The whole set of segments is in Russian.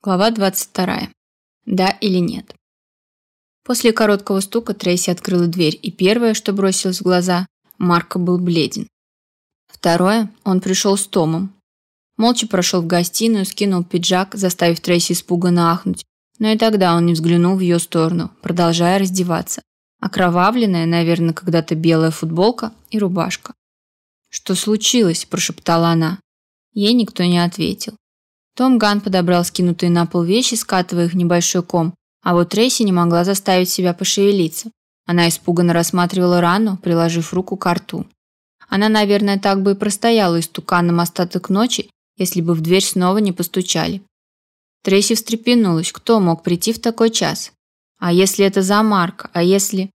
Глава 22. Да или нет? После короткого стука Трейси открыла дверь, и первое, что бросилось в глаза, Марко был бледен. Второе, он пришел с Томом. Молча прошел в гостиную, скинул пиджак, заставив Трейси испуганно ахнуть, но и тогда он не взглянул в ее сторону, продолжая раздеваться. Окровавленная, наверное, когда-то белая футболка и рубашка. «Что случилось?» – прошептала она. Ей никто не ответил. Том Ган подобрал скинутые на пол вещи, скатывая их в небольшой ком, а вот Трейси не могла заставить себя пошевелиться. Она испуганно рассматривала рану, приложив руку к рту. Она, наверное, так бы и простояла истуканом остаток ночи, если бы в дверь снова не постучали. Трейси встрепенулась. Кто мог прийти в такой час? А если это за Марка? А если...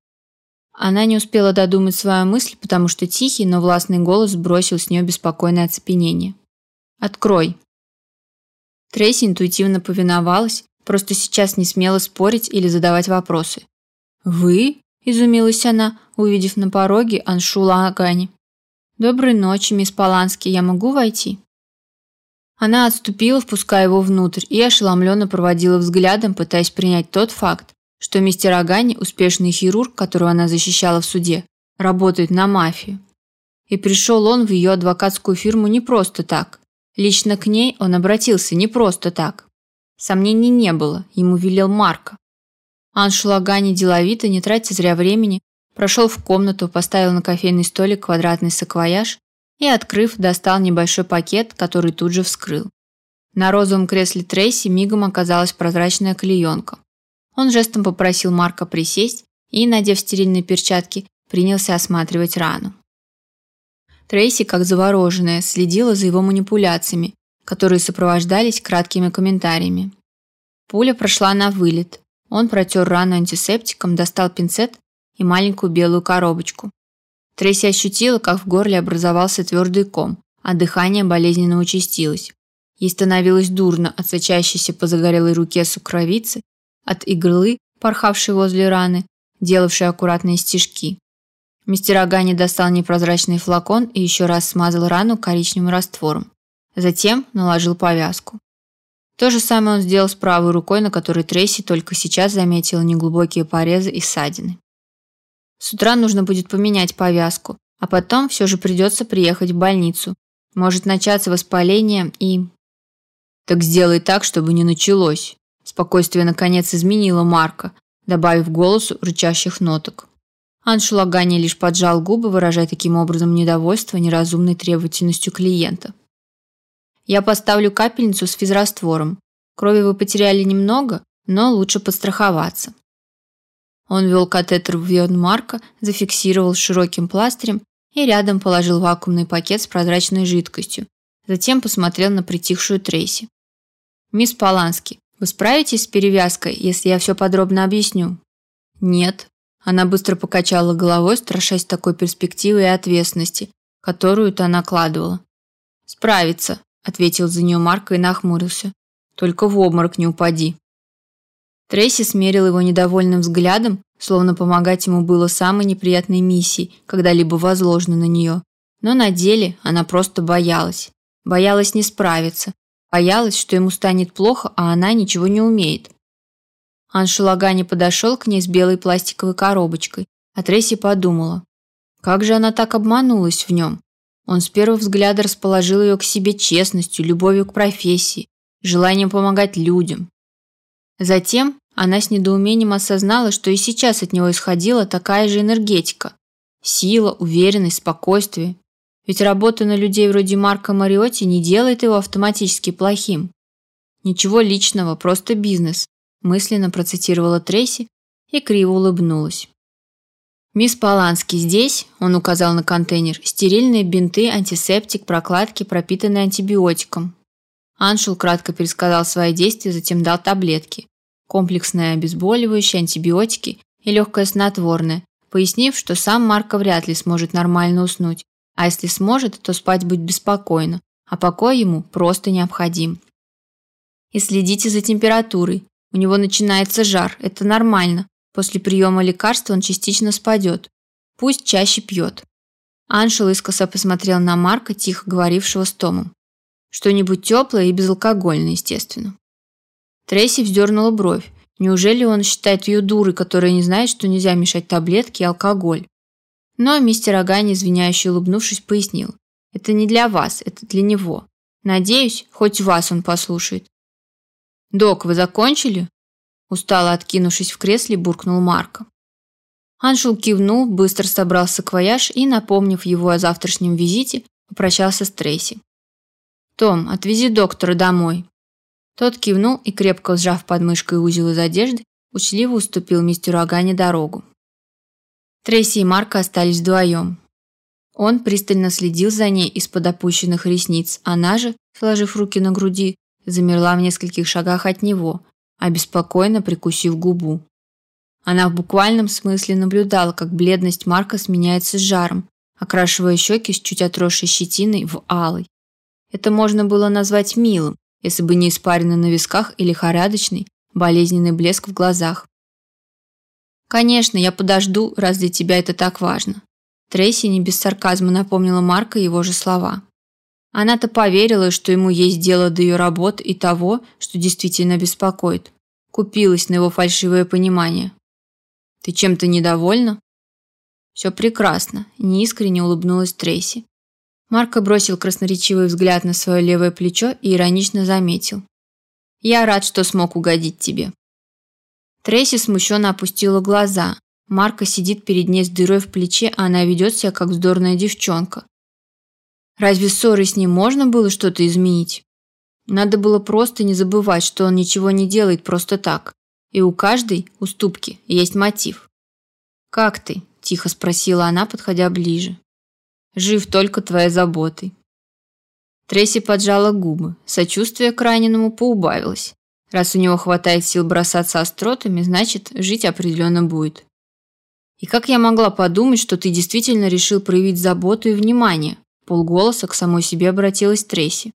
Она не успела додумать свою мысль, потому что тихий, но властный голос сбросил с нее беспокойное оцепенение. «Открой!» Трейси интуитивно повиновалась, просто сейчас не смела спорить или задавать вопросы. «Вы?» – изумилась она, увидев на пороге Аншула Агани. «Доброй ночи, мисс Полански, я могу войти?» Она отступила, впуская его внутрь, и ошеломленно проводила взглядом, пытаясь принять тот факт, что мистер Агани, успешный хирург, которого она защищала в суде, работает на мафию. И пришел он в ее адвокатскую фирму не просто так. Лично к ней он обратился не просто так. Сомнений не было, ему велел Марко. Аншулагани деловито, не тратя зря времени, прошел в комнату, поставил на кофейный столик квадратный саквояж и, открыв, достал небольшой пакет, который тут же вскрыл. На розовом кресле Трейси мигом оказалась прозрачная клеенка. Он жестом попросил Марка присесть и, надев стерильные перчатки, принялся осматривать рану. Трейси, как завороженная, следила за его манипуляциями, которые сопровождались краткими комментариями. Пуля прошла на вылет. Он протер рану антисептиком, достал пинцет и маленькую белую коробочку. Трейси ощутила, как в горле образовался твердый ком, а дыхание болезненно участилось. Ей становилось дурно от сочащейся по загорелой руке сукровицы, от иглы, порхавшей возле раны, делавшей аккуратные стежки. Мистер Агани достал непрозрачный флакон и еще раз смазал рану коричневым раствором. Затем наложил повязку. То же самое он сделал с правой рукой, на которой Трейси только сейчас заметила неглубокие порезы и ссадины. С утра нужно будет поменять повязку, а потом все же придется приехать в больницу. Может начаться воспаление и... Так сделай так, чтобы не началось. Спокойствие наконец изменило Марка, добавив голосу рычащих ноток. Аншулагани лишь поджал губы, выражая таким образом недовольство неразумной требовательностью клиента. «Я поставлю капельницу с физраствором. Крови вы потеряли немного, но лучше подстраховаться». Он ввел катетер в вен Марка, зафиксировал широким пластырем и рядом положил вакуумный пакет с прозрачной жидкостью. Затем посмотрел на притихшую Трейси. «Мисс Полански, вы справитесь с перевязкой, если я все подробно объясню?» «Нет», она быстро покачала головой, страшась такой перспективы и ответственности, которую-то накладывала. «Справится», – ответил за нее Марко и нахмурился. «Только в обморок не упади». Трейси смерил его недовольным взглядом, словно помогать ему было самой неприятной миссией, когда-либо возложенной на нее. Но на деле она просто боялась. Боялась не справиться. Боялась, что ему станет плохо, а она ничего не умеет. Аншулагани подошел к ней с белой пластиковой коробочкой, а Тресси подумала. Как же она так обманулась в нем? Он с первого взгляда расположил ее к себе честностью, любовью к профессии, желанием помогать людям. Затем она с недоумением осознала, что и сейчас от него исходила такая же энергетика. Сила, уверенность, спокойствие. Ведь работа на людей вроде Марка Мариотти не делает его автоматически плохим. Ничего личного, просто бизнес мысленно процитировала Трейси и криво улыбнулась. «Мисс Полански, здесь, — он указал на контейнер, — стерильные бинты, антисептик, прокладки, пропитанные антибиотиком». Аншул кратко пересказал свои действия, затем дал таблетки. Комплексное обезболивающее, антибиотики и легкое снотворное, пояснив, что сам Марко вряд ли сможет нормально уснуть, а если сможет, то спать будет беспокойно, а покой ему просто необходим. И следите за температурой. У него начинается жар, это нормально. После приема лекарства он частично спадет. Пусть чаще пьет. Аншел искоса посмотрел на Марка, тихо говорившего с Томом. Что-нибудь теплое и безалкогольное, естественно. Трейси вздернула бровь. Неужели он считает ее дурой, которая не знает, что нельзя мешать таблетки и алкоголь? Но мистер Агани, извиняюще улыбнувшись, пояснил. Это не для вас, это для него. Надеюсь, хоть вас он послушает. «Док, вы закончили?» Устало откинувшись в кресле, буркнул Марко. Аншел кивнул, быстро собрал саквояж и, напомнив его о завтрашнем визите, попрощался с Трейси. «Том, отвези доктора домой». Тот кивнул и, крепко сжав подмышкой узел из одежды, учливо уступил мистеру Агане дорогу. Трейси и Марко остались вдвоем. Он пристально следил за ней из-под опущенных ресниц, она же, сложив руки на груди, замерла в нескольких шагах от него, обеспокоенно прикусив губу. Она в буквальном смысле наблюдала, как бледность Марка сменяется жаром, окрашивая щеки с чуть отросшей щетиной в алый. Это можно было назвать милым, если бы не испарина на висках или лихорадочный, болезненный блеск в глазах. «Конечно, я подожду, раз для тебя это так важно». Трейси не без сарказма напомнила Марка его же слова. Она-то поверила, что ему есть дело до ее работы и того, что действительно беспокоит. Купилась на его фальшивое понимание. «Ты чем-то недовольна?» «Все прекрасно», – неискренне улыбнулась Трейси. Марко бросил красноречивый взгляд на свое левое плечо и иронично заметил. «Я рад, что смог угодить тебе». Трейси смущенно опустила глаза. Марко сидит перед ней с дырой в плече, а она ведет себя как вздорная девчонка. Разве ссорой с ним можно было что-то изменить? Надо было просто не забывать, что он ничего не делает просто так. И у каждой уступки есть мотив. «Как ты?» – тихо спросила она, подходя ближе. «Жив только твоей заботой». Тресси поджала губы. Сочувствие к раненому поубавилось. Раз у него хватает сил бросаться остротами, значит, жить определенно будет. И как я могла подумать, что ты действительно решил проявить заботу и внимание? Полголоса к самой себе обратилась Трейси.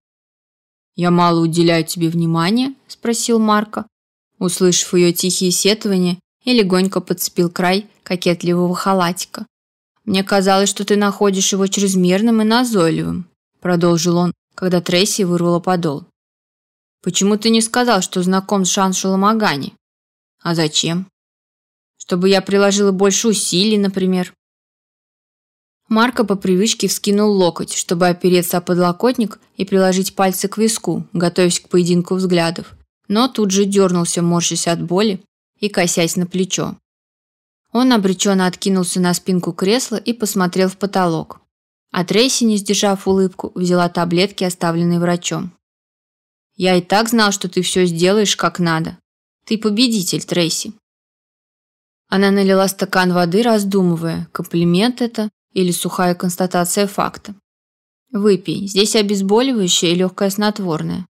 «Я мало уделяю тебе внимания?» – спросил Марко, услышав ее тихие сетования и легонько подцепил край кокетливого халатика. «Мне казалось, что ты находишь его чрезмерным и назойливым», – продолжил он, когда Трейси вырвала подол. «Почему ты не сказал, что знаком с Шаншулом Агани?» «А зачем?» «Чтобы я приложила больше усилий, например». Марко по привычке вскинул локоть, чтобы опереться о подлокотник и приложить пальцы к виску, готовясь к поединку взглядов. Но тут же дернулся, морщась от боли и косясь на плечо. Он обреченно откинулся на спинку кресла и посмотрел в потолок. А Трейси, не сдержав улыбку, взяла таблетки, оставленные врачом. «Я и так знал, что ты все сделаешь как надо. Ты победитель, Трейси». Она налила стакан воды, раздумывая, комплимент это или сухая констатация факта. Выпей, здесь обезболивающее и легкое снотворное.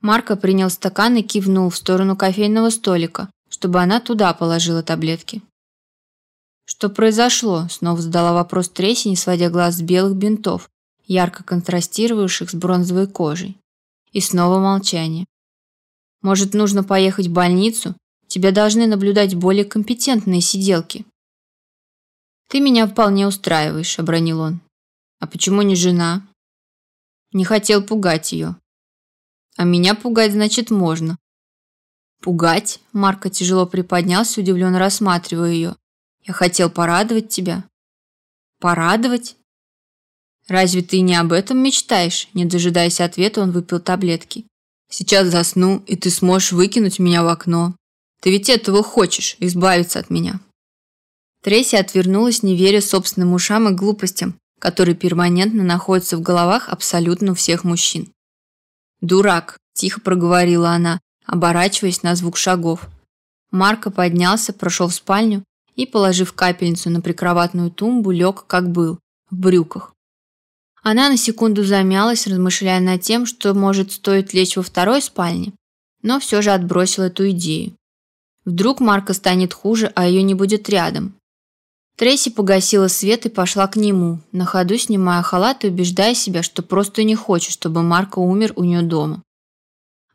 Марко принял стакан и кивнул в сторону кофейного столика, чтобы она туда положила таблетки. Что произошло? Снова задала вопрос Тресси, не сводя глаз с белых бинтов, ярко контрастировавших с бронзовой кожей. И снова молчание. Может, нужно поехать в больницу? Тебя должны наблюдать более компетентные сиделки. «Ты меня вполне устраиваешь», – обронил он. «А почему не жена?» Не хотел пугать ее. «А меня пугать, значит, можно». «Пугать?» – Марко тяжело приподнялся, удивленно рассматривая ее. «Я хотел порадовать тебя». «Порадовать?» «Разве ты не об этом мечтаешь?» Не дожидаясь ответа, он выпил таблетки. «Сейчас засну, и ты сможешь выкинуть меня в окно. Ты ведь этого хочешь, избавиться от меня». Трейси отвернулась, не веря собственным ушам и глупостям, которые перманентно находятся в головах абсолютно всех мужчин. «Дурак!» – тихо проговорила она, оборачиваясь на звук шагов. Марко поднялся, прошел в спальню и, положив капельницу на прикроватную тумбу, лег, как был, в брюках. Она на секунду замялась, размышляя над тем, что может стоит лечь во второй спальне, но все же отбросила эту идею. Вдруг Марко станет хуже, а ее не будет рядом. Трейси погасила свет и пошла к нему, на ходу снимая халат и убеждая себя, что просто не хочет, чтобы Марко умер у нее дома.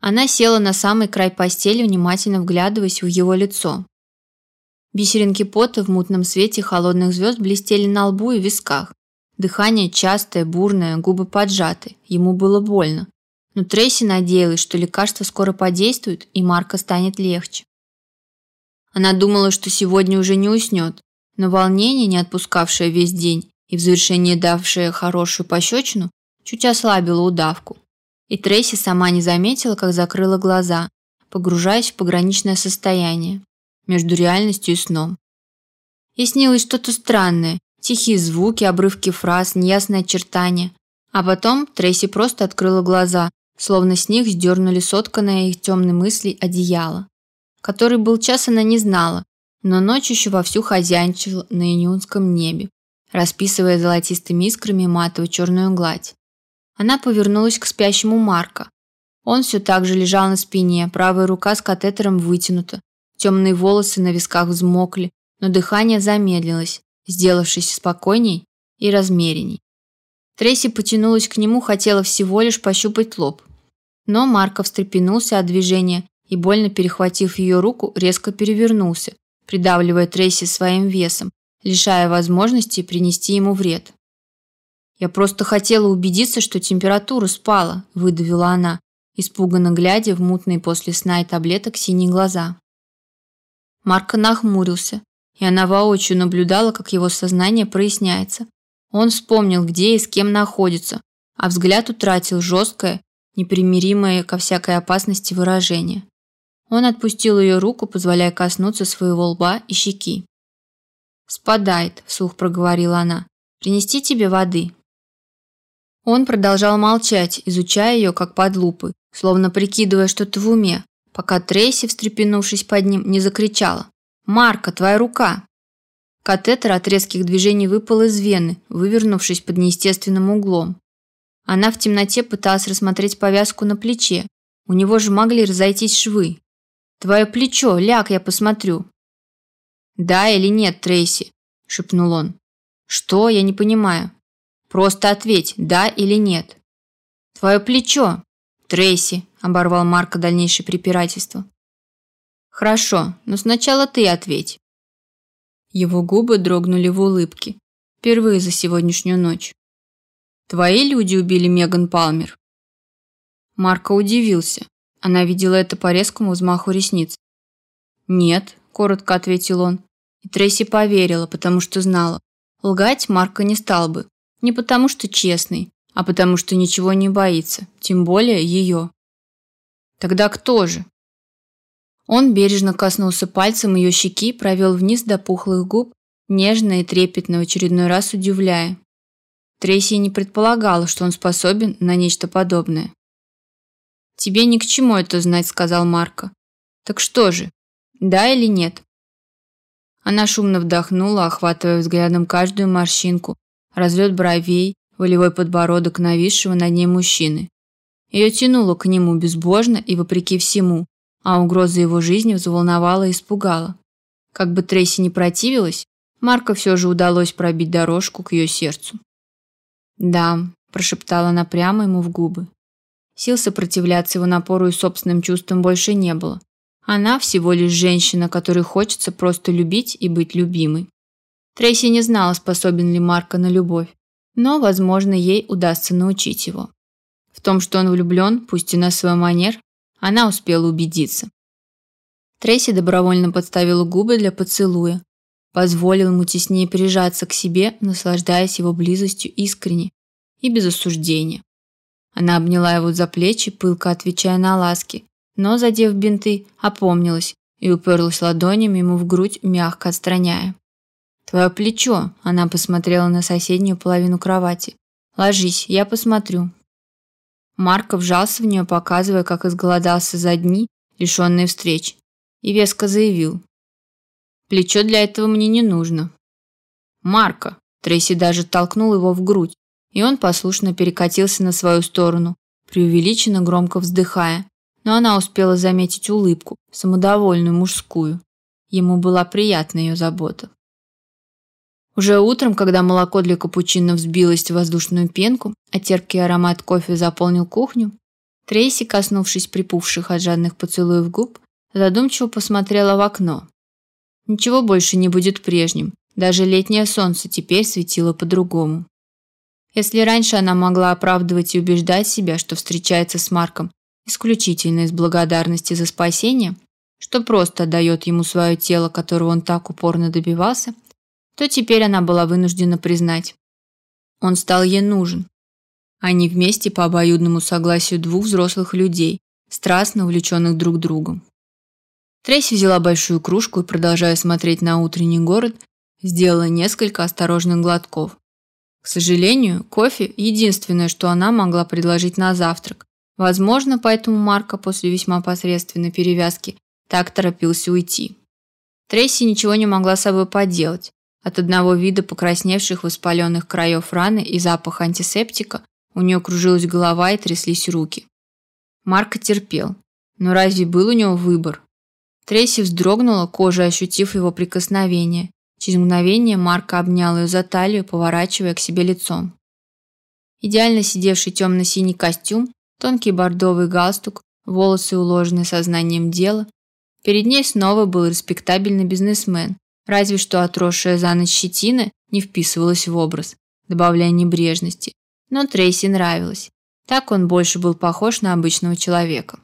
Она села на самый край постели, внимательно вглядываясь в его лицо. Бисеринки пота в мутном свете холодных звезд блестели на лбу и висках. Дыхание частое, бурное, губы поджаты. Ему было больно. но Трейси надеялась, что лекарство скоро подействует и Марка станет легче. Она думала, что сегодня уже не уснет, но волнение, не отпускавшее весь день и в завершение давшее хорошую пощечину, чуть ослабило удавку. И Трейси сама не заметила, как закрыла глаза, погружаясь в пограничное состояние между реальностью и сном. И снилось что-то странное, тихие звуки, обрывки фраз, неясные очертания. А потом Трейси просто открыла глаза, словно с них сдернули сотканное их темной мыслей одеяло. Который был час она не знала, но ночь еще вовсю хозяйничала на июньском небе, расписывая золотистыми искрами матовую черную гладь. Она повернулась к спящему Марка. Он все так же лежал на спине, правая рука с катетером вытянута, темные волосы на висках взмокли, но дыхание замедлилось, сделавшись спокойней и размеренней. Трейси потянулась к нему, хотела всего лишь пощупать лоб. Но Марко встрепенулся от движения и, больно перехватив ее руку, резко перевернулся, придавливая Трейси своим весом, лишая возможности принести ему вред. «Я просто хотела убедиться, что температура спала», – выдавила она, испуганно глядя в мутные после сна и таблеток синие глаза. Марко нахмурился, и она воочию наблюдала, как его сознание проясняется. Он вспомнил, где и с кем находится, а взгляд утратил жесткое, непримиримое ко всякой опасности выражение. Он отпустил ее руку, позволяя коснуться своего лба и щеки. «Спадает», – вслух проговорила она. «Принести тебе воды?» Он продолжал молчать, изучая ее как под лупой, словно прикидывая что-то в уме, пока Трейси, встрепенувшись под ним, не закричала. «Марка, твоя рука!» Катетер от резких движений выпал из вены, вывернувшись под неестественным углом. Она в темноте пыталась рассмотреть повязку на плече. У него же могли разойтись швы. «Твое плечо, ляг, я посмотрю». «Да или нет, Трейси?» – шепнул он. «Что? Я не понимаю». Просто ответь, да или нет. Твое плечо. Трейси, оборвал Марка дальнейшее препирательство. Хорошо, но сначала ты ответь. Его губы дрогнули в улыбке. Впервые за сегодняшнюю ночь. Твои люди убили Меган Палмер. Марка удивился. Она видела это по резкому взмаху ресниц. «Нет», – коротко ответил он. И Трейси поверила, потому что знала. Лгать Марка не стал бы. Не потому что честный, а потому что ничего не боится, тем более ее. Тогда кто же? Он бережно коснулся пальцем ее щеки, провел вниз до пухлых губ, нежно и трепетно в очередной раз удивляя. Трейси не предполагала, что он способен на нечто подобное. «Тебе ни к чему это знать», — сказал Марко. «Так что же, да или нет?» Она шумно вдохнула, охватывая взглядом каждую морщинку, разлет бровей, волевой подбородок нависшего над ней мужчины. Ее тянуло к нему безбожно и вопреки всему, а угроза его жизни взволновала и испугала. Как бы Трейси не противилась, Марко все же удалось пробить дорожку к ее сердцу. «Да», – прошептала она прямо ему в губы. Сил сопротивляться его напору и собственным чувствам больше не было. Она всего лишь женщина, которой хочется просто любить и быть любимой. Трейси не знала, способен ли Марко на любовь, но, возможно, ей удастся научить его. В том, что он влюблен, пусть и на свой манер, она успела убедиться. Трейси добровольно подставила губы для поцелуя, позволил ему теснее прижаться к себе, наслаждаясь его близостью искренне и без осуждения. Она обняла его за плечи, пылко отвечая на ласки, но, задев бинты, опомнилась и уперлась ладонями ему в грудь, мягко отстраняя. «Твое плечо!» – она посмотрела на соседнюю половину кровати. «Ложись, я посмотрю». Марко вжался в нее, показывая, как изголодался за дни, лишенные встреч, и веско заявил. «Плечо для этого мне не нужно». «Марко!» – Трейси даже толкнул его в грудь, и он послушно перекатился на свою сторону, преувеличенно громко вздыхая, но она успела заметить улыбку, самодовольную мужскую. Ему была приятна ее забота. Уже утром, когда молоко для капучино взбилось в воздушную пенку, а терпкий аромат кофе заполнил кухню, Трейси, коснувшись припухших от жадных поцелуев губ, задумчиво посмотрела в окно. Ничего больше не будет прежним, даже летнее солнце теперь светило по-другому. Если раньше она могла оправдывать и убеждать себя, что встречается с Марком исключительно из благодарности за спасение, что просто отдает ему свое тело, которого он так упорно добивался, то теперь она была вынуждена признать. Он стал ей нужен. Они вместе по обоюдному согласию двух взрослых людей, страстно увлеченных друг другом. Трейси взяла большую кружку и, продолжая смотреть на утренний город, сделала несколько осторожных глотков. К сожалению, кофе – единственное, что она могла предложить на завтрак. Возможно, поэтому Марко после весьма посредственной перевязки так торопился уйти. Трейси ничего не могла с собой поделать. От одного вида покрасневших воспаленных краев раны и запаха антисептика у нее кружилась голова и тряслись руки. Марко терпел. Но разве был у него выбор? Трейси вздрогнула, кожа ощутив его прикосновение, Через мгновение Марко обнял ее за талию, поворачивая к себе лицом. Идеально сидевший темно-синий костюм, тонкий бордовый галстук, волосы, уложенные сознанием дела. Перед ней снова был респектабельный бизнесмен, разве что отросшая за ночь щетина не вписывалась в образ, добавляя небрежности. Но Трейси нравилось. Так он больше был похож на обычного человека.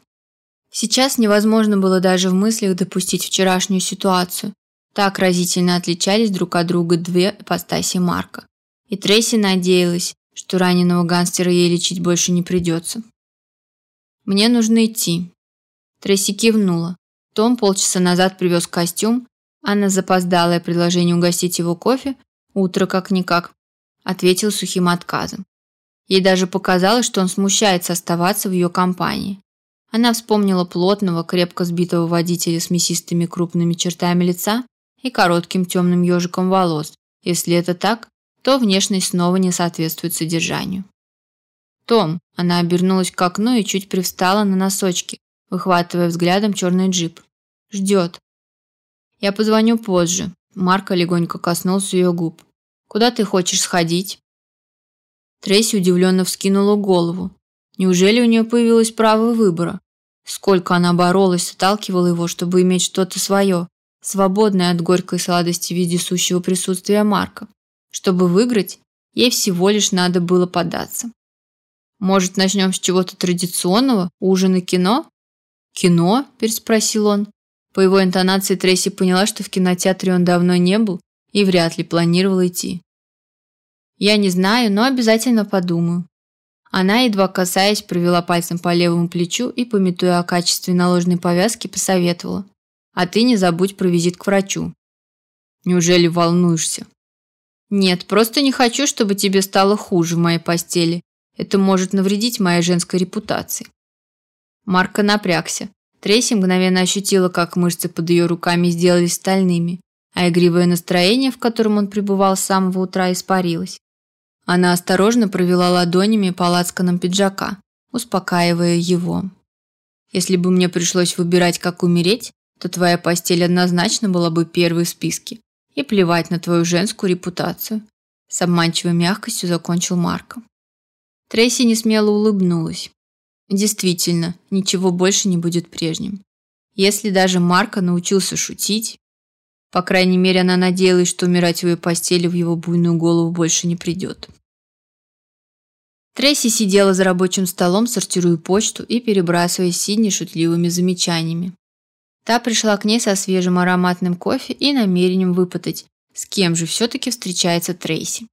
Сейчас невозможно было даже в мыслях допустить вчерашнюю ситуацию, так разительно отличались друг от друга две ипостаси Марка. И Трейси надеялась, что раненого гангстера ей лечить больше не придется. «Мне нужно идти». Трейси кивнула. Том полчаса назад привез костюм, а на запоздалое предложение угостить его кофе, утро как-никак, ответил сухим отказом. Ей даже показалось, что он смущается оставаться в ее компании. Она вспомнила плотного, крепко сбитого водителя с мясистыми крупными чертами лица и коротким темным ежиком волос. Если это так, то внешность снова не соответствует содержанию. «Том!» – она обернулась к окну и чуть привстала на носочки, выхватывая взглядом черный джип. «Ждет». «Я позвоню позже». Марка легонько коснулся ее губ. «Куда ты хочешь сходить?» Трейси удивленно вскинула голову. Неужели у нее появилось право выбора? Сколько она боролась, отталкивала его, чтобы иметь что-то свое, свободная от горькой сладости вездесущего присутствия Марка. Чтобы выиграть, ей всего лишь надо было податься. Может, начнем с чего-то традиционного, ужин и кино? Кино? переспросил он. По его интонации Трейси поняла, что в кинотеатре он давно не был и вряд ли планировал идти. Я не знаю, но обязательно подумаю. Она, едва касаясь, провела пальцем по левому плечу и, пометуя о качестве наложенной повязки, посоветовала. А ты не забудь про визит к врачу. Неужели волнуешься? Нет, просто не хочу, чтобы тебе стало хуже в моей постели. Это может навредить моей женской репутации. Марка напрягся. Трейси мгновенно ощутила, как мышцы под ее руками сделались стальными, а игривое настроение, в котором он пребывал с самого утра, испарилось. Она осторожно провела ладонями по лацканам пиджака, успокаивая его. Если бы мне пришлось выбирать, как умереть, то твоя постель однозначно была бы первой в списке. И плевать на твою женскую репутацию. С обманчивой мягкостью закончил Марко. Трейси несмело улыбнулась. Действительно, ничего больше не будет прежним. Если даже Марко научился шутить, по крайней мере, она надеялась, что умирать в ее постели в его буйную голову больше не придет. Трейси сидела за рабочим столом, сортируя почту и перебрасывая Сидни шутливыми замечаниями. Та пришла к ней со свежим ароматным кофе и намерением выпытать, с кем же все-таки встречается Трейси.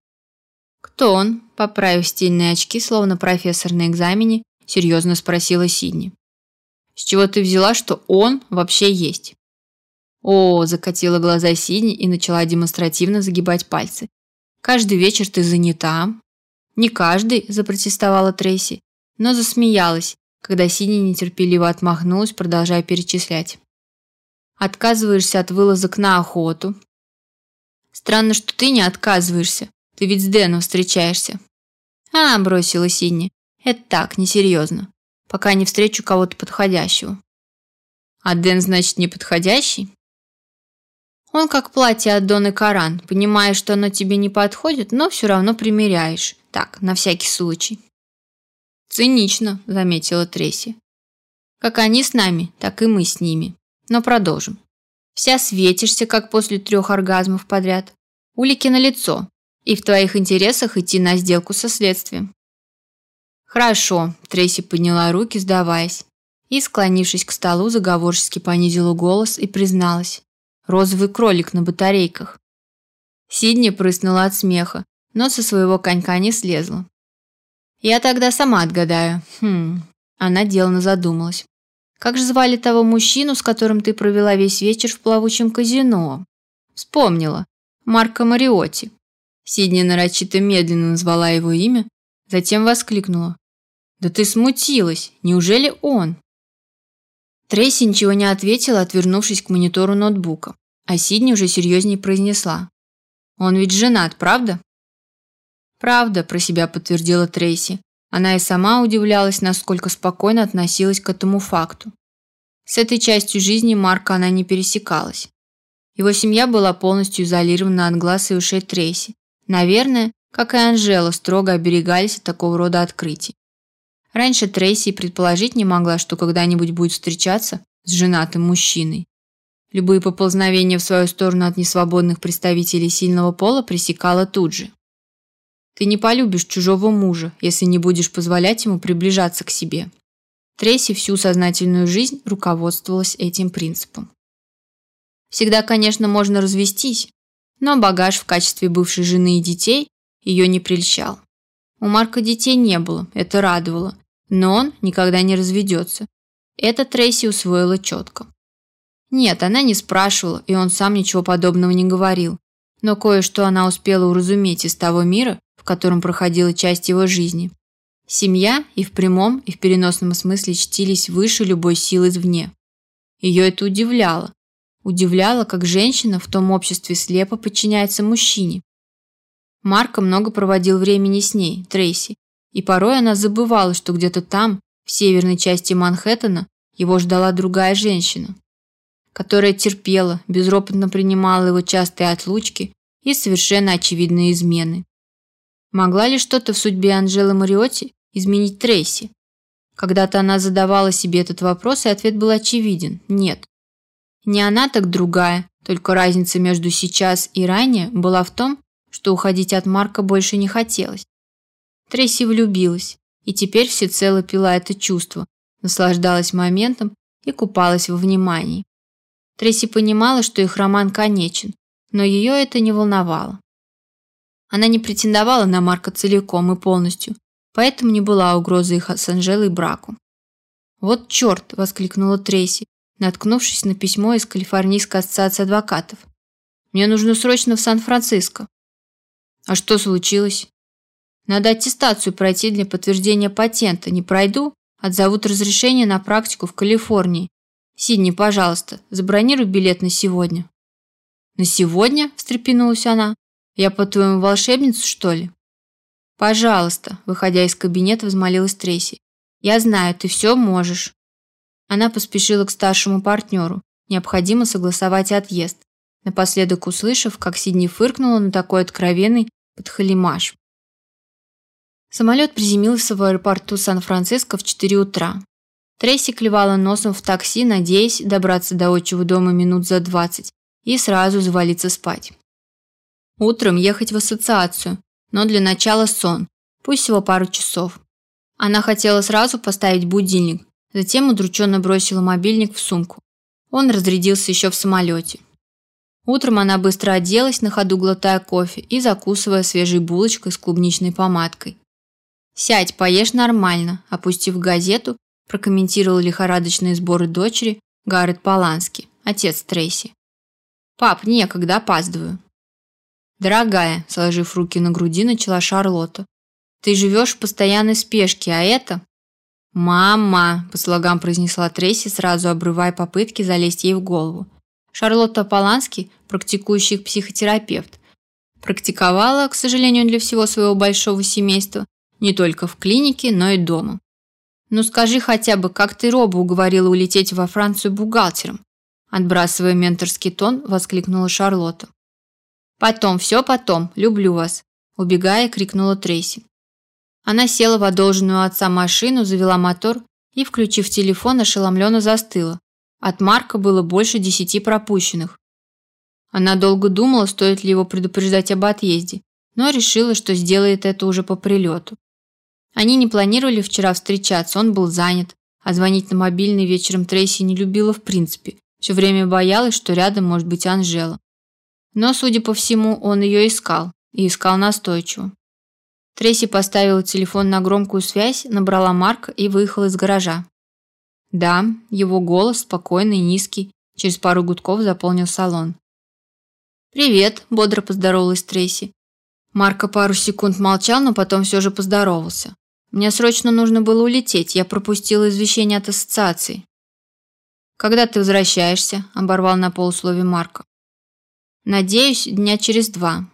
«Кто он?» – поправив стильные очки, словно профессор на экзамене, серьезно спросила Сидни. «С чего ты взяла, что он вообще есть?» «О!» – закатила глаза Сидни и начала демонстративно загибать пальцы. «Каждый вечер ты занята?» «Не каждый», – запротестовала Трейси, но засмеялась, когда Сидни нетерпеливо отмахнулась, продолжая перечислять. Отказываешься от вылазок на охоту. Странно, что ты не отказываешься. Ты ведь с Дэном встречаешься. А, бросила Синни. Это так, несерьезно. Пока не встречу кого-то подходящего. А Дэн, значит, неподходящий? Он как платье от Доны Каран. Понимаешь, что оно тебе не подходит, но все равно примеряешь. Так, на всякий случай. Цинично, заметила Трейси. Как они с нами, так и мы с ними. Но продолжим. Вся светишься, как после трех оргазмов подряд. Улики на лицо. И в твоих интересах идти на сделку со следствием. Хорошо, Трейси подняла руки, сдаваясь. И, склонившись к столу, заговорчески понизила голос и призналась. Розовый кролик на батарейках. Сидни прыснула от смеха, но со своего конька не слезла. Я тогда сама отгадаю. Хм. Она делано задумалась. Как же звали того мужчину, с которым ты провела весь вечер в плавучем казино? Вспомнила. Марко Мариотти. Сидни нарочито медленно назвала его имя, затем воскликнула. «Да ты смутилась! Неужели он?» Трейси ничего не ответила, отвернувшись к монитору ноутбука, а Сидни уже серьезнее произнесла. «Он ведь женат, правда?» «Правда», – про себя подтвердила Трейси. Она и сама удивлялась, насколько спокойно относилась к этому факту. С этой частью жизни Марка она не пересекалась. Его семья была полностью изолирована от глаз и ушей Трейси. Наверное, как и Анжела, строго оберегались от такого рода открытий. Раньше Трейси предположить не могла, что когда-нибудь будет встречаться с женатым мужчиной. Любые поползновения в свою сторону от несвободных представителей сильного пола пресекала тут же. Ты не полюбишь чужого мужа, если не будешь позволять ему приближаться к себе. Трейси всю сознательную жизнь руководствовалась этим принципом. Всегда, конечно, можно развестись, но багаж в качестве бывшей жены и детей ее не прельщал. У Марка детей не было, это радовало, но он никогда не разведется. Это Трейси усвоила четко. Нет, она не спрашивала, и он сам ничего подобного не говорил. Но кое-что она успела уразуметь из того мира, в котором проходила часть его жизни. Семья и в прямом, и в переносном смысле чтились выше любой силы извне. Ее это удивляло, Удивляло, как женщина в том обществе слепо подчиняется мужчине. Марко много проводил времени с ней, Трейси, и порой она забывала, что где-то там, в северной части Манхэттена, его ждала другая женщина, которая терпела, безропотно принимала его частые отлучки и совершенно очевидные измены. Могла ли что-то в судьбе Анжелы Мариотти изменить Трейси? Когда-то она задавала себе этот вопрос, и ответ был очевиден – нет. Не она, так другая. Только разница между сейчас и ранее была в том, что уходить от Марка больше не хотелось. Трейси влюбилась и теперь всецело пила это чувство, наслаждалась моментом и купалась во внимании. Трейси понимала, что их роман конечен, но ее это не волновало. Она не претендовала на Марка целиком и полностью, поэтому не была угрозой их с Анжелой браку. «Вот черт!» – воскликнула Трейси, наткнувшись на письмо из Калифорнийской ассоциации адвокатов. «Мне нужно срочно в Сан-Франциско». «А что случилось?» «Надо аттестацию пройти для подтверждения патента. Не пройду? Отзовут разрешение на практику в Калифорнии. Сидни, пожалуйста, забронируй билет на сегодня». «На сегодня?» – встрепенулась она. «Я, по-твоему, волшебница, что ли?» «Пожалуйста», – выходя из кабинета, взмолилась Трейси. «Я знаю, ты все можешь». Она поспешила к старшему партнеру. Необходимо согласовать отъезд. Напоследок услышав, как Сидни фыркнула на такой откровенный подхалимаш. Самолет приземлился в аэропорту Сан-Франциско в 4 утра. Трейси клевала носом в такси, надеясь добраться до отчего дома минут за 20 и сразу завалиться спать. Утром ехать в ассоциацию, но для начала сон, пусть всего пару часов. Она хотела сразу поставить будильник, Затем удрученно бросила мобильник в сумку. Он разрядился еще в самолете. Утром она быстро оделась, на ходу глотая кофе и закусывая свежей булочкой с клубничной помадкой. «Сядь, поешь нормально», опустив газету, прокомментировал лихорадочные сборы дочери Гаррет Полански, отец Трейси. «Пап, некогда, опаздываю». «Дорогая», сложив руки на груди, начала Шарлотта. «Ты живешь в постоянной спешке, а это «Мама!» – по слогам произнесла Трейси, сразу обрывая попытки залезть ей в голову. Шарлотта Полански, практикующий психотерапевт, практиковала, к сожалению, для всего своего большого семейства, не только в клинике, но и дома. «Ну скажи хотя бы, как ты Робу уговорила улететь во Францию бухгалтером?» Отбрасывая менторский тон, воскликнула Шарлотта. «Потом, все потом, люблю вас», убегая, крикнула Трейси. Она села в одолженную отца машину, завела мотор и, включив телефон, ошеломленно застыла. От Марка было больше десяти пропущенных. Она долго думала, стоит ли его предупреждать об отъезде, но решила, что сделает это уже по прилету. Они не планировали вчера встречаться, он был занят, а звонить на мобильный вечером Трейси не любила в принципе. Все время боялась, что рядом может быть Анжела. Но, судя по всему, он ее искал, и искал настойчиво. Трейси поставила телефон на громкую связь, набрала Марка и выехала из гаража. Да, его голос, спокойный, низкий, через пару гудков заполнил салон. «Привет», – бодро поздоровалась Трейси. Марко пару секунд молчал, но потом все же поздоровался. «Мне срочно нужно было улететь, я пропустила извещение от ассоциации». «Когда ты возвращаешься?» – оборвал на полуслове Марко. «Надеюсь, дня через два».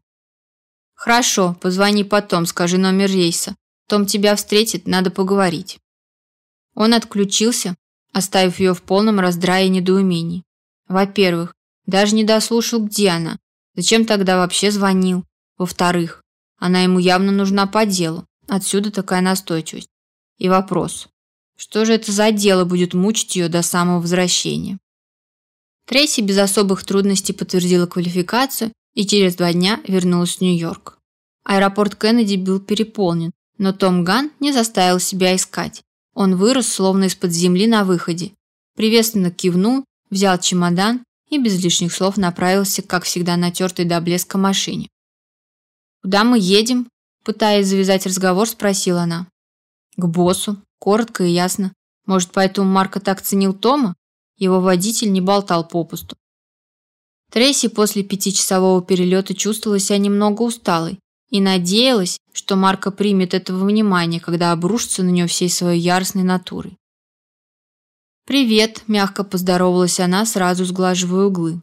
«Хорошо, позвони потом, скажи номер рейса. Том тебя встретит, надо поговорить». Он отключился, оставив ее в полном раздрае и недоумении. Во-первых, даже не дослушал, где она. Зачем тогда вообще звонил? Во-вторых, она ему явно нужна по делу. Отсюда такая настойчивость. И вопрос. Что же это за дело будет мучить ее до самого возвращения? Трейси без особых трудностей подтвердила квалификацию и через два дня вернулась в Нью-Йорк. Аэропорт Кеннеди был переполнен, но Том Ган не заставил себя искать. Он вырос словно из-под земли на выходе. Приветственно кивнул, взял чемодан и без лишних слов направился, как всегда, натертой до блеска машине. «Куда мы едем?» Пытаясь завязать разговор, спросила она. «К боссу», коротко и ясно. Может, поэтому Марко так ценил Тома? Его водитель не болтал попусту. Трейси после пятичасового перелета чувствовала себя немного усталой и надеялась, что Марко примет этого внимания, когда обрушится на нее всей своей яростной натурой. «Привет», – мягко поздоровалась она, сразу сглаживая углы.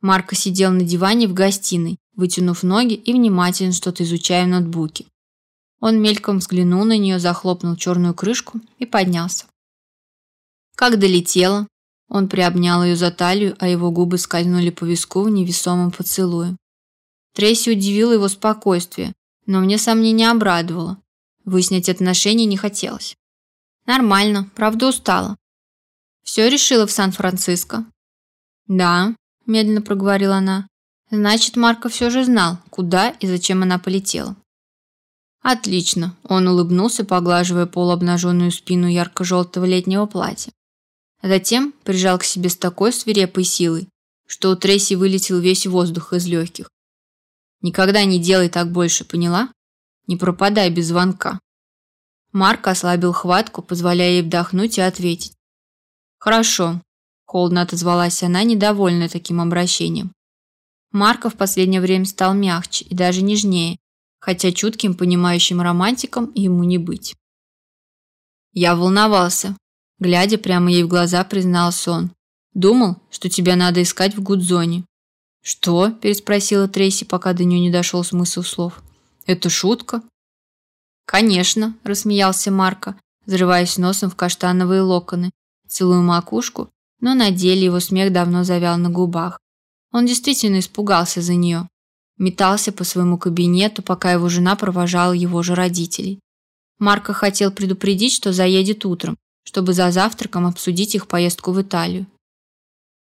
Марко сидел на диване в гостиной, вытянув ноги и внимательно что-то изучая в ноутбуке. Он мельком взглянул на нее, захлопнул черную крышку и поднялся. Как долетела? Он приобнял ее за талию, а его губы скользнули по виску в невесомом поцелуе. Трейси удивила его спокойствие, но мне сомнение обрадовало. Выяснять отношения не хотелось. Нормально, правда устала. Все решила в Сан-Франциско? Да, медленно проговорила она. Значит, Марко все же знал, куда и зачем она полетела. Отлично, он улыбнулся, поглаживая полуобнаженную спину ярко-желтого летнего платья. Затем прижал к себе с такой свирепой силой, что у Трейси вылетел весь воздух из легких. Никогда не делай так больше, поняла? Не пропадай без звонка. Марк ослабил хватку, позволяя ей вдохнуть и ответить. «Хорошо», – холодно отозвалась она, недовольная таким обращением. Марко в последнее время стал мягче и даже нежнее, хотя чутким, понимающим романтиком ему не быть. «Я волновался», – глядя прямо ей в глаза, признался он. «Думал, что тебя надо искать в гудзоне». «Что?» – переспросила Трейси, пока до нее не дошел смысл слов. «Это шутка?» «Конечно», – рассмеялся Марко, взрываясь носом в каштановые локоны целуя макушку, но на деле его смех давно завял на губах. Он действительно испугался за нее. Метался по своему кабинету, пока его жена провожала его же родителей. Марко хотел предупредить, что заедет утром, чтобы за завтраком обсудить их поездку в Италию.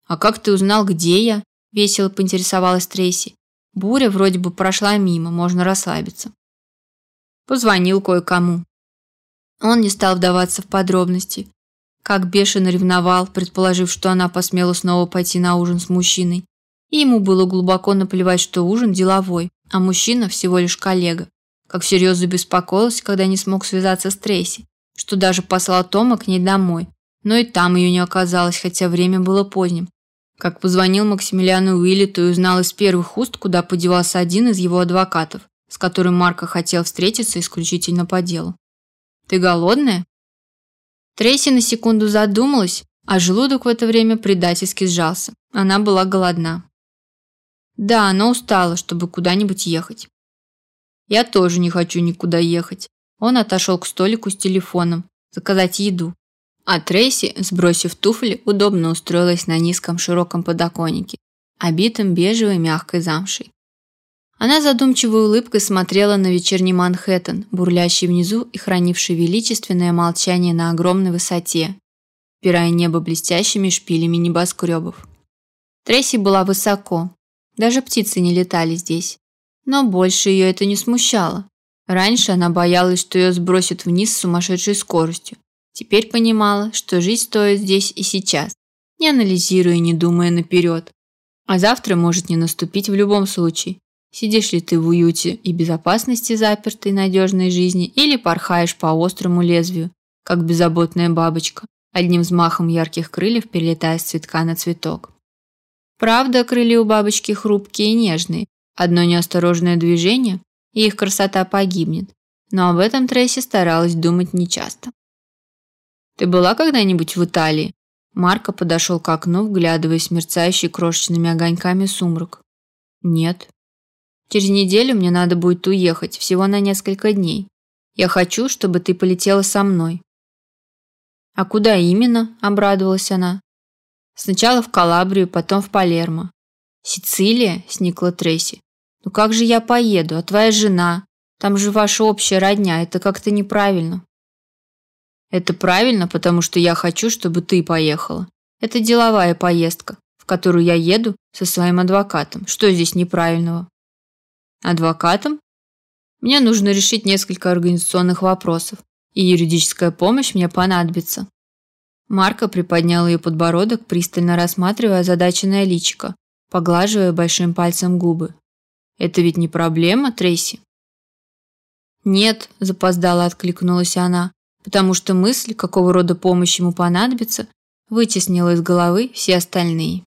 «А как ты узнал, где я?» – весело поинтересовалась Трейси. Буря вроде бы прошла мимо, можно расслабиться. Позвонил кое-кому. Он не стал вдаваться в подробности, как бешено ревновал, предположив, что она посмела снова пойти на ужин с мужчиной. И ему было глубоко наплевать, что ужин деловой, а мужчина всего лишь коллега. Как всерьез забеспокоился, когда не смог связаться с Трейси, что даже послал Тома к ней домой. Но и там ее не оказалось, хотя время было поздним. Как позвонил Максимилиану Уиллиту и узнал из первых уст, куда подевался один из его адвокатов, с которым Марко хотел встретиться исключительно по делу. «Ты голодная?» Трейси на секунду задумалась, а желудок в это время предательски сжался. Она была голодна. Да, она устала, чтобы куда-нибудь ехать. Я тоже не хочу никуда ехать. Он отошел к столику с телефоном, заказать еду. А Трейси, сбросив туфли, удобно устроилась на низком широком подоконнике, обитом бежевой мягкой замшей. Она задумчивой улыбкой смотрела на вечерний Манхэттен, бурлящий внизу и хранивший величественное молчание на огромной высоте, пирая небо блестящими шпилями небоскребов. Тресси была высоко. Даже птицы не летали здесь. Но больше ее это не смущало. Раньше она боялась, что ее сбросят вниз с сумасшедшей скоростью. Теперь понимала, что жизнь стоит здесь и сейчас, не анализируя и не думая наперед. А завтра может не наступить в любом случае. Сидишь ли ты в уюте и безопасности запертой надежной жизни или порхаешь по острому лезвию, как беззаботная бабочка, одним взмахом ярких крыльев перелетая с цветка на цветок. Правда, крылья у бабочки хрупкие и нежные. Одно неосторожное движение, и их красота погибнет. Но об этом Трейси старалась думать нечасто. «Ты была когда-нибудь в Италии?» Марко подошел к окну, вглядываясь в мерцающий крошечными огоньками сумрак. «Нет. Через неделю мне надо будет уехать, всего на несколько дней. Я хочу, чтобы ты полетела со мной». «А куда именно?» – обрадовалась она. «Сначала в Калабрию, потом в Палермо». «Сицилия?» – сникла Трейси. «Ну как же я поеду? А твоя жена? Там же ваша общая родня, это как-то неправильно». Это правильно, потому что я хочу, чтобы ты поехала. Это деловая поездка, в которую я еду со своим адвокатом. Что здесь неправильного? Адвокатом? Мне нужно решить несколько организационных вопросов, и юридическая помощь мне понадобится. Марка приподнял ее подбородок, пристально рассматривая озадаченное личико, поглаживая большим пальцем губы. Это ведь не проблема, Трейси? Нет, запоздала откликнулась она потому что мысль, какого рода помощь ему понадобится, вытеснила из головы все остальные.